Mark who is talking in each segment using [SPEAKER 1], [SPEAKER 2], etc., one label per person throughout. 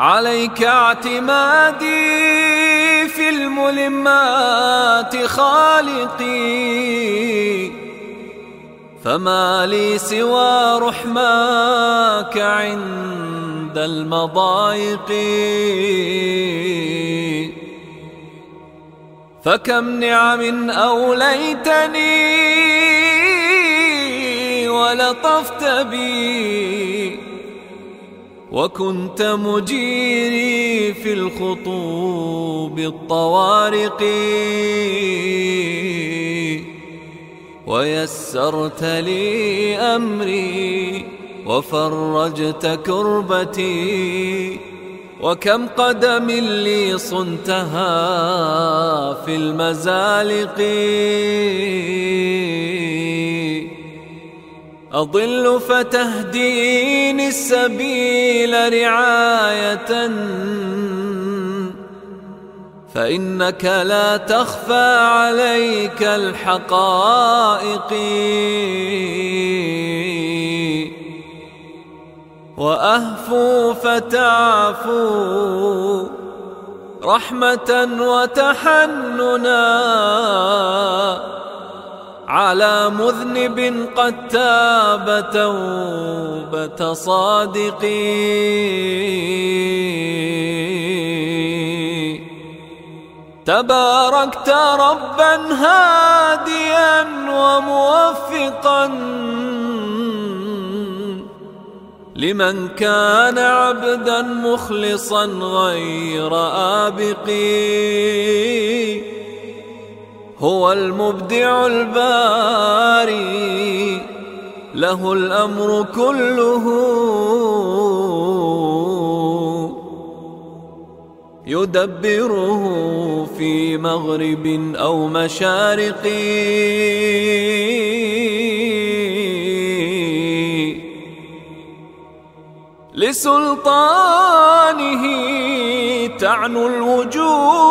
[SPEAKER 1] عليك اعتمادي في الملمات خالقي. فما لي سوى رحماك عند المضايق. فكم نعم أوليتني ولطفت بي. وكنت مجيري في الخطوب الطوارق. ويسرت لي أمري وفرجت كربتي. وكم قدم لي صنتها في المزالق. أضل فتهديني السبيل رعاية. فإنك لا تخفى عليك الحقائق. وأهفو فتعفو رحمة وتحننا. على مذنب قد تاب توبة صادقي تباركت ربا هاديا وموفقا لمن كان عبدا مخلصا غير آبقي. هو المبدع الباري له الأمر كله. يدبره في مغرب أو مشارق. لسلطانه تعنو الوجوه.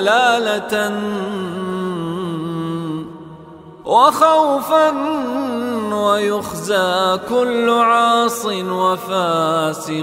[SPEAKER 1] جلالة وخوفا ويخزى كل عاص وفاسقين.